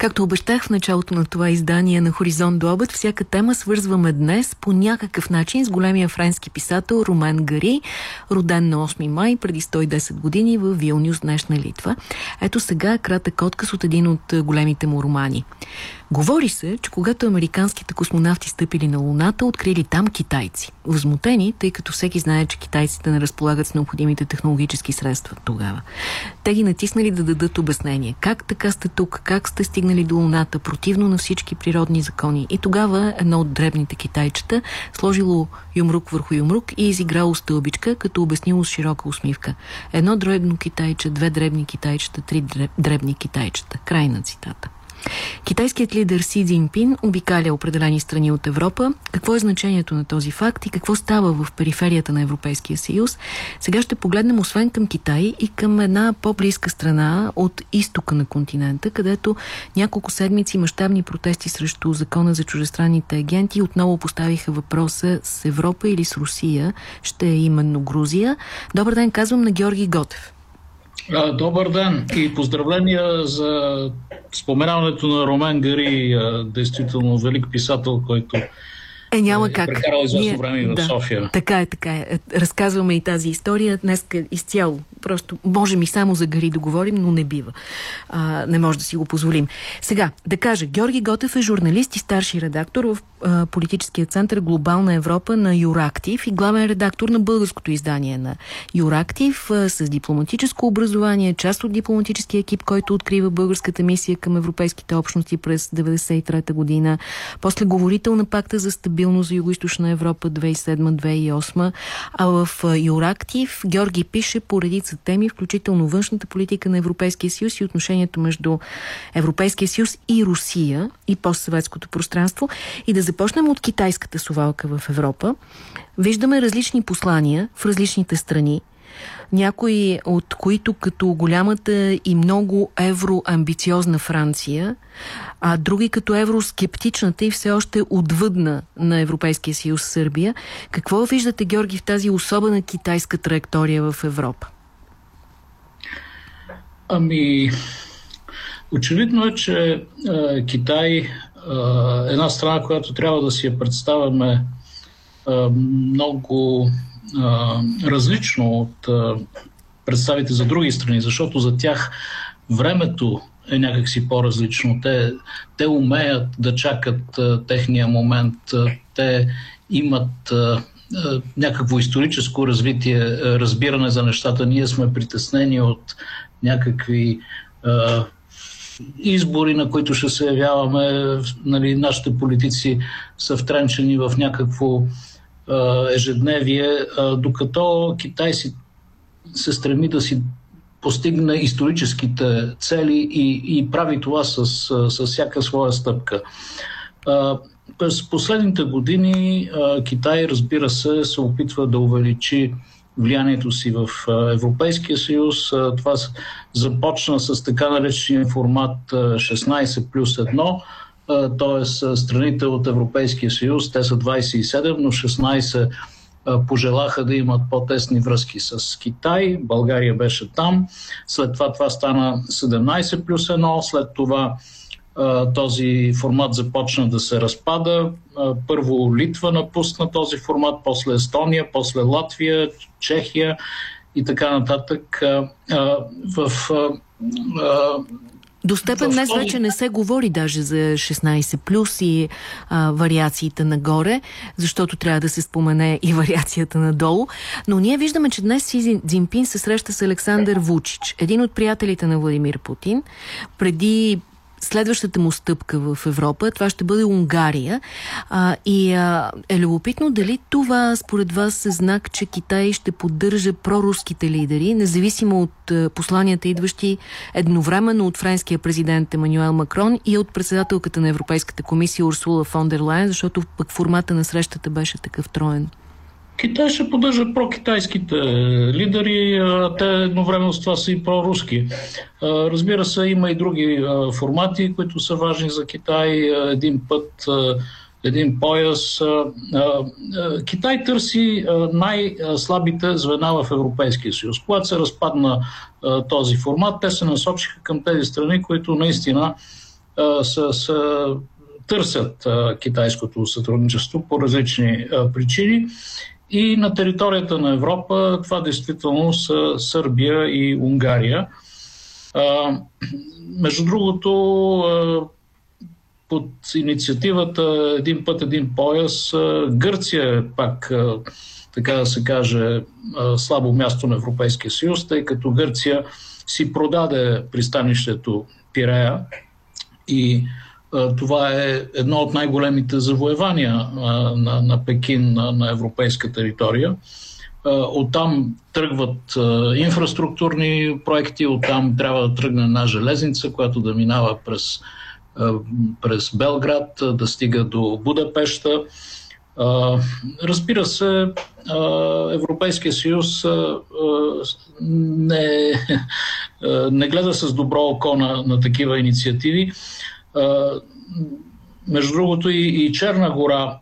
Както обещах в началото на това издание на Хоризонт до обед, всяка тема свързваме днес по някакъв начин с големия френски писател Ромен Гари, роден на 8 май преди 110 години в Вилнюс, днешна Литва. Ето сега е кратък отказ от един от големите му романи. Говори се, че когато американските космонавти стъпили на Луната, открили там китайци. Възмутени, тъй като всеки знае, че китайците не разполагат с необходимите технологически средства тогава. Те ги натиснали да дадат обяснение. Как така сте тук? Как сте стигнали до Луната? Противно на всички природни закони. И тогава едно от дребните китайчета сложило юмрук върху юмрук и изиграло стълбичка, като обяснило с широка усмивка. Едно дребно китайче, две дребни китайчета, три дребни китайчета. Край на цитата. Китайският лидер Си Цзинпин обикаля определени страни от Европа. Какво е значението на този факт и какво става в периферията на Европейския съюз? Сега ще погледнем освен към Китай и към една по-близка страна от изтока на континента, където няколко седмици мащабни протести срещу закона за чужестранните агенти отново поставиха въпроса с Европа или с Русия. Ще е именно Грузия. Добър ден, казвам на Георги Готев. Добър ден и поздравления за споменаването на Ромен Гари, действително велик писател, който е, няма е, как. Прекарал известно време да, в София. Така е, така е. Разказваме и тази история днес изцяло. Просто можем и само за Гари да говорим, но не бива. А, не може да си го позволим. Сега, да кажа, Георги Готев е журналист и старши редактор в а, политическия център Глобална Европа на Юрактив и главен редактор на българското издание на Юрактив а, с дипломатическо образование, част от дипломатическия екип, който открива българската мисия към европейските общности през 93-та година. После говорител на пакта за стабилност стабилност за Юго-Источна Европа 2007-2008. А в Юрактив Георги пише по редица теми, включително външната политика на Европейския съюз и отношението между Европейския съюз и Русия и постсъветското пространство. И да започнем от китайската сувалка в Европа. Виждаме различни послания в различните страни някои от които като голямата и много евроамбициозна Франция, а други като евроскептичната и все още отвъдна на Европейския съюз Сърбия. Какво виждате, Георги, в тази особена китайска траектория в Европа? Ами, очевидно е, че е, Китай е една страна, която трябва да си я представяме е, много различно от представите за други страни, защото за тях времето е някакси по-различно. Те, те умеят да чакат техния момент. Те имат някакво историческо развитие, разбиране за нещата. Ние сме притеснени от някакви а, избори, на които ще се явяваме. Нали, нашите политици са втренчени в някакво ежедневие, докато Китай си се стреми да си постигне историческите цели и, и прави това с, с всяка своя стъпка. През последните години Китай, разбира се, се опитва да увеличи влиянието си в Европейския съюз. Това започна с така наречения формат 16 плюс 1, т.е. страните от Европейския съюз, те са 27, но 16 пожелаха да имат по-тесни връзки с Китай. България беше там. След това това стана 17 плюс 1. След това този формат започна да се разпада. Първо Литва напусна този формат, после Естония, после Латвия, Чехия и така нататък. В до степен днес вече не се говори даже за 16 плюс и а, вариациите нагоре, защото трябва да се спомене и вариацията надолу. Но ние виждаме, че днес Си Цзинпин се среща с Александър Вучич, един от приятелите на Владимир Путин. Преди следващата му стъпка в Европа, това ще бъде Унгария. А, и а, е любопитно дали това според вас е знак, че Китай ще поддържа проруските лидери, независимо от а, посланията, идващи едновременно от френския президент Емануел Макрон и от председателката на Европейската комисия Урсула фон дер Лайн, защото пък формата на срещата беше такъв троен. Китай ще поддържа про-китайските лидери, те едновременно с това са и проруски. Разбира се, има и други формати, които са важни за Китай. Един път, един пояс. Китай търси най-слабите звена в Европейския съюз. Когато се разпадна този формат, те се насочиха към тези страни, които наистина са, са, търсят китайското сътрудничество по различни причини. И на територията на Европа това действително са Сърбия и Унгария. Между другото, под инициативата Един път, един пояс, Гърция е пак, така да се каже, слабо място на Европейския съюз, тъй като Гърция си продаде пристанището Пирея и това е едно от най-големите завоевания на, на Пекин на, на европейска територия. Оттам тръгват инфраструктурни проекти, оттам трябва да тръгне една железница, която да минава през, през Белград, да стига до Будапешта. Разбира се, Европейския съюз не, не гледа с добро око на, на такива инициативи. Между другото и, и Черна гора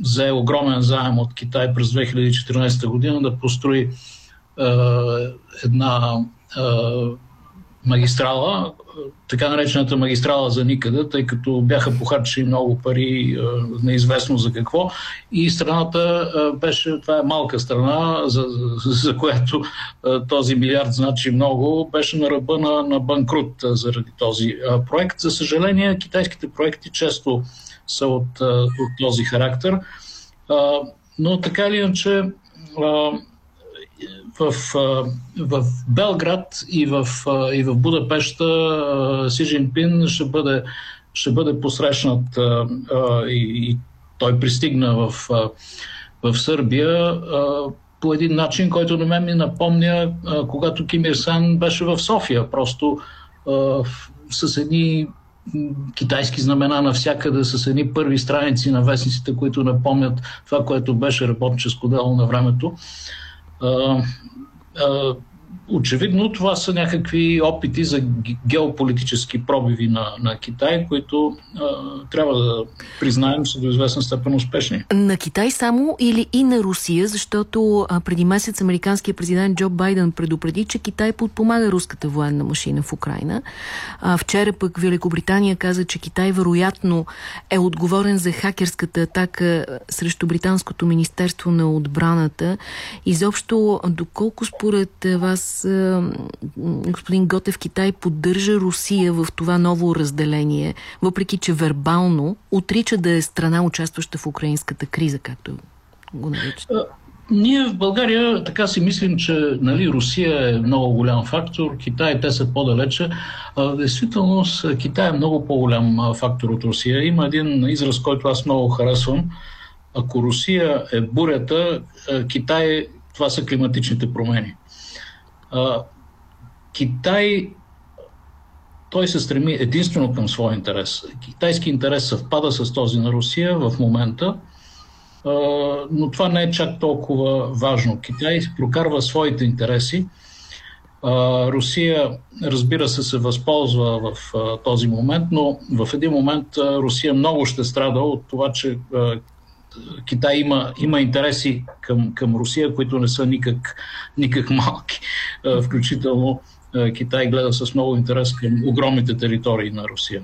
взе огромен заем от Китай през 2014 година да построи една магистрала, така наречената магистрала за никъде, тъй като бяха похарчени много пари, неизвестно за какво. И страната беше, това е малка страна, за, за която този милиард значи много, беше на ръба на, на банкрут заради този проект. За съжаление, китайските проекти често са от, от този характер. Но така или иначе, в, в Белград и в, и в Будапешта Си Жинпин ще бъде, ще бъде посрещнат и, и той пристигна в, в Сърбия по един начин, който на мен ми напомня, когато Ким Ир Сан беше в София. Просто с едни китайски знамена навсякъде, с едни първи страници на вестниците, които напомнят това, което беше работническо дело на времето Um, uh, очевидно това са някакви опити за геополитически пробиви на, на Китай, които а, трябва да признаем са до известна степен успешни. На Китай само или и на Русия, защото а, преди месец американският президент Джо Байден предупреди, че Китай подпомага руската военна машина в Украина. А, вчера пък Великобритания каза, че Китай вероятно е отговорен за хакерската атака срещу Британското министерство на отбраната. Изобщо, доколко според вас господин Готев Китай поддържа Русия в това ново разделение, въпреки че вербално отрича да е страна участваща в украинската криза, както го наричат? Ние в България така си мислим, че нали, Русия е много голям фактор, Китай те са по-далече. В действителност Китай е много по-голям фактор от Русия. Има един израз, който аз много харесвам. Ако Русия е бурята, Китай това са климатичните промени. А, Китай той се стреми единствено към своя интерес. Китайски интерес съвпада с този на Русия в момента, а, но това не е чак толкова важно. Китай прокарва своите интереси. А, Русия, разбира се, се възползва в а, този момент, но в един момент а, Русия много ще страда от това, че Китай има, има интереси към, към Русия, които не са никак, никак малки. Включително Китай гледа с много интерес към огромните територии на Русия.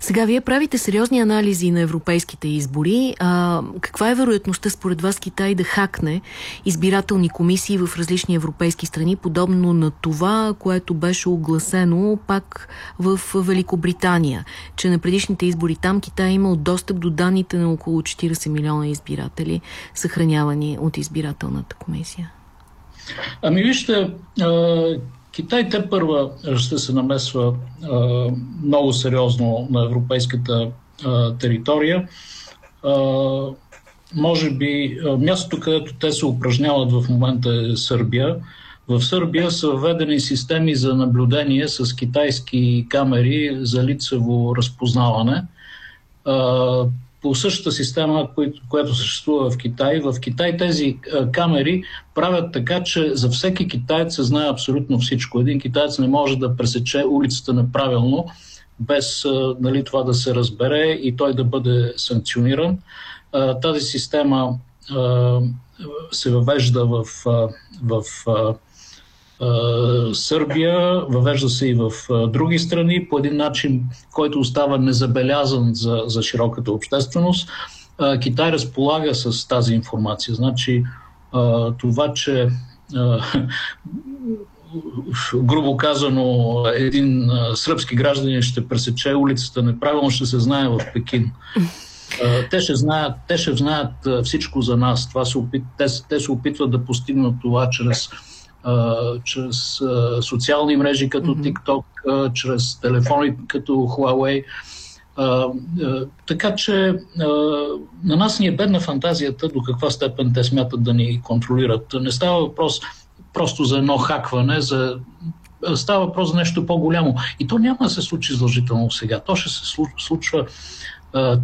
Сега вие правите сериозни анализи на европейските избори. А, каква е вероятността според вас Китай да хакне избирателни комисии в различни европейски страни, подобно на това, което беше огласено пак в Великобритания, че на предишните избори там Китай е имал достъп до данните на около 40 милиона избиратели, съхранявани от избирателната комисия? Ами вижте, Китай те първа ще се намесва а, много сериозно на европейската а, територия. А, може би мястото, където те се упражняват в момента е Сърбия. В Сърбия са введени системи за наблюдение с китайски камери за лицево разпознаване по същата система, която съществува в Китай. В Китай тези камери правят така, че за всеки китаец се знае абсолютно всичко. Един китаец не може да пресече улицата неправилно, без нали, това да се разбере и той да бъде санкциониран. Тази система се въвежда в, в Сърбия, въвежда се и в други страни по един начин, който остава незабелязан за, за широката общественост. Китай разполага с тази информация. Значи това, че грубо казано, един сръбски гражданин ще пресече улицата неправилно, ще се знае в Пекин. Те ще знаят, те ще знаят всичко за нас. Това се опит, те, те се опитват да постигнат това чрез, чрез социални мрежи като TikTok, чрез телефони като Huawei. така че на нас ни е бедна фантазията до каква степен те смятат да ни контролират. Не става въпрос просто за едно хакване, за става въпрос за нещо по-голямо. И то няма да се случи задължително сега. То ще се случва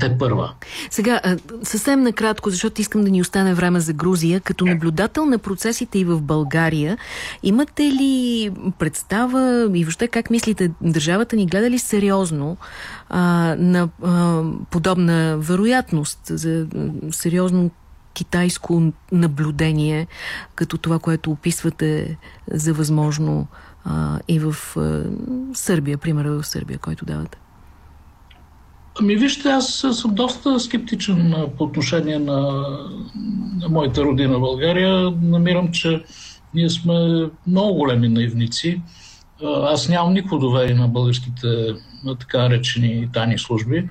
те първа. Сега, съвсем накратко, защото искам да ни остане време за Грузия, като наблюдател на процесите и в България, имате ли представа и въобще как мислите, държавата ни гледа ли сериозно а, на а, подобна вероятност за сериозно китайско наблюдение, като това, което описвате за възможно а, и в а, Сърбия, примера в Сърбия, който давате? Ами вижте, аз съм доста скептичен по отношение на, на моята родина България. Намирам, че ние сме много големи наивници. Аз нямам никакво доверие на българските така речени тайни служби.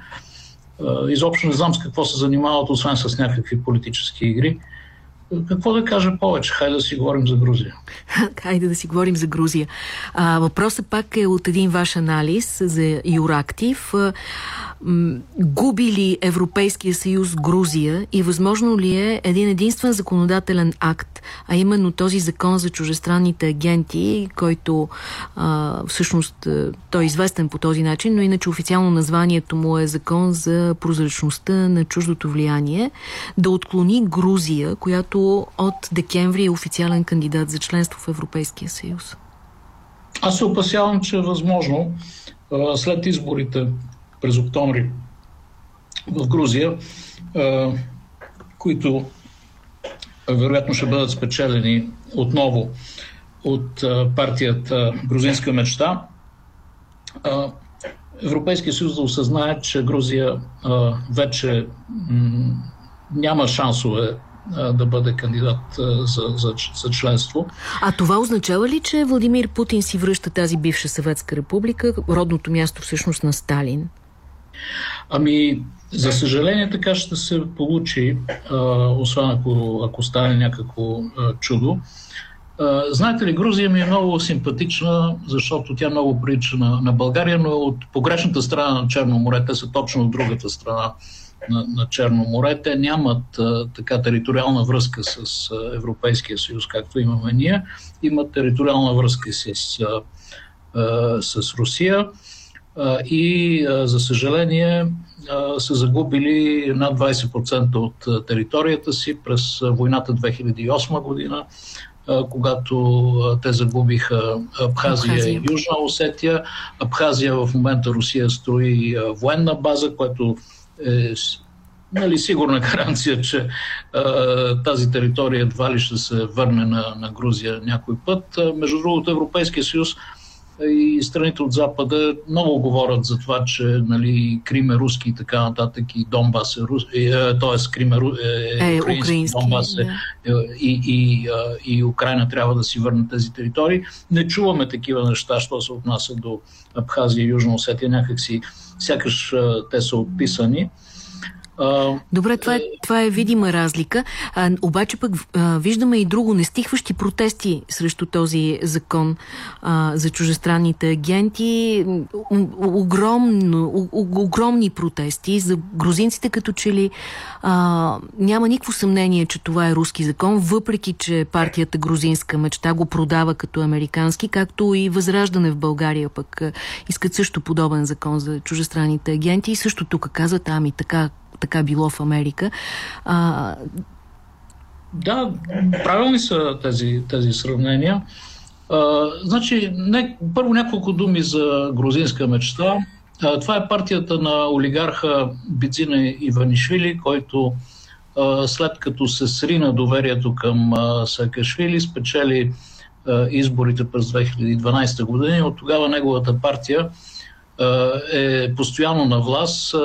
Изобщо не знам с какво се занимават, освен с някакви политически игри. Какво да кажа повече? Хайде да си говорим за Грузия. Хайде да си говорим за Грузия. А, въпросът пак е от един ваш анализ за Юрактив губи ли Европейския съюз Грузия и възможно ли е един единствен законодателен акт, а именно този закон за чужестранните агенти, който а, всъщност той е известен по този начин, но иначе официално названието му е закон за прозрачността на чуждото влияние, да отклони Грузия, която от декември е официален кандидат за членство в Европейския съюз? Аз се опасявам, че е възможно след изборите през октомври в Грузия, които вероятно ще бъдат спечелени отново от партията Грузинска мечта. Европейския съюз да осъзнае, че Грузия вече няма шансове да бъде кандидат за, за, за членство. А това означава ли, че Владимир Путин си връща тази бивша Съветска република, родното място всъщност на Сталин? Ами, за съжаление така ще се получи, а, освен ако, ако стане някакво а, чудо. А, знаете ли, Грузия ми е много симпатична, защото тя много прилича на, на България, но от погрешната страна на Черно море, те са точно от другата страна на, на Черно море. Те нямат а, така териториална връзка с а, Европейския съюз, както имаме ние. Имат териториална връзка с, а, а, с Русия и за съжаление са загубили над 20% от територията си през войната 2008 година, когато те загубиха Абхазия, Абхазия. и Южна Осетия. Абхазия в момента Русия строи военна база, което е нали, сигурна гаранция, че а, тази територия едва ли ще се върне на, на Грузия някой път. Между другото, Европейския съюз и страните от Запада много говорят за това, че нали, Крим е руски и така нататък и Донбас е руски, т.е. Крим е, е, е украински, Донбас е, да. и, и, и Украина трябва да си върне тези територии. Не чуваме такива неща, що се отнася до Абхазия и Южна Осетия, някакси сякаш те са отписани. Добре, това е, това е видима разлика. А, обаче пък а, виждаме и друго. Нестихващи протести срещу този закон а, за чужестранните агенти. Огромно, огромни протести. За грузинците като че ли а, няма никакво съмнение, че това е руски закон, въпреки че партията Грузинска мечта го продава като американски, както и Възраждане в България пък искат също подобен закон за чужестранните агенти. И също тук казват, ами така така било в Америка. А... Да, правилни са тези, тези сравнения. А, значи, не, първо няколко думи за грузинска мечта. А, това е партията на олигарха Бицина Иванишвили, който а, след като се срина доверието към а, Саакашвили, спечели изборите през 2012 година и от тогава неговата партия е постоянно на власт,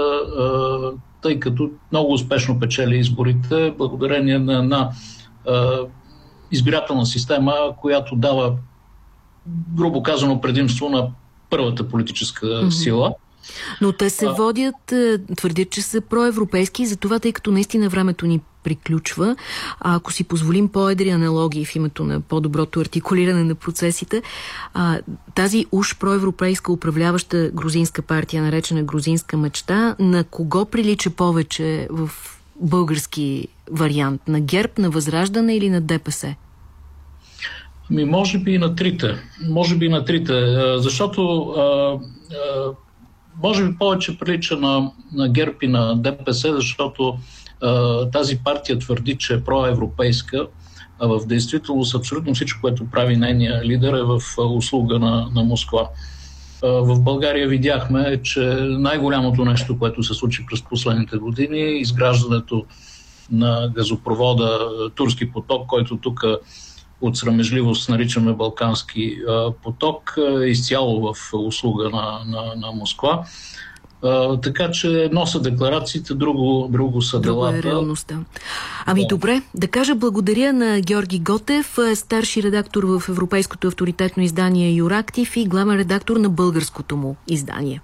тъй като много успешно печели изборите, благодарение на една избирателна система, която дава, грубо казано, предимство на първата политическа сила. Но те се водят, твърдят, че са проевропейски и затова, тъй като наистина времето ни приключва. А ако си позволим по-едри аналогии в името на по-доброто артикулиране на процесите, а, тази уж проевропейска управляваща грузинска партия, наречена грузинска мечта, на кого прилича повече в български вариант? На ГЕРБ, на Възраждане или на ДПС? Ми, може би и на трите. Може би и на трите. Защото а, а, може би повече прилича на, на ГЕРБ и на ДПС, защото тази партия твърди, че е проевропейска, а в действителност абсолютно всичко, което прави нейния лидер е в услуга на, на Москва. В България видяхме, че най-голямото нещо, което се случи през последните години е изграждането на газопровода Турски поток, който тук от срамежливост наричаме Балкански поток, изцяло в услуга на, на, на Москва. А, така че едно са декларациите, друго, друго са делата. Друго е реалността. Ами да. добре, да кажа благодаря на Георги Готев, старши редактор в Европейското авторитетно издание Юрактив и главен редактор на българското му издание.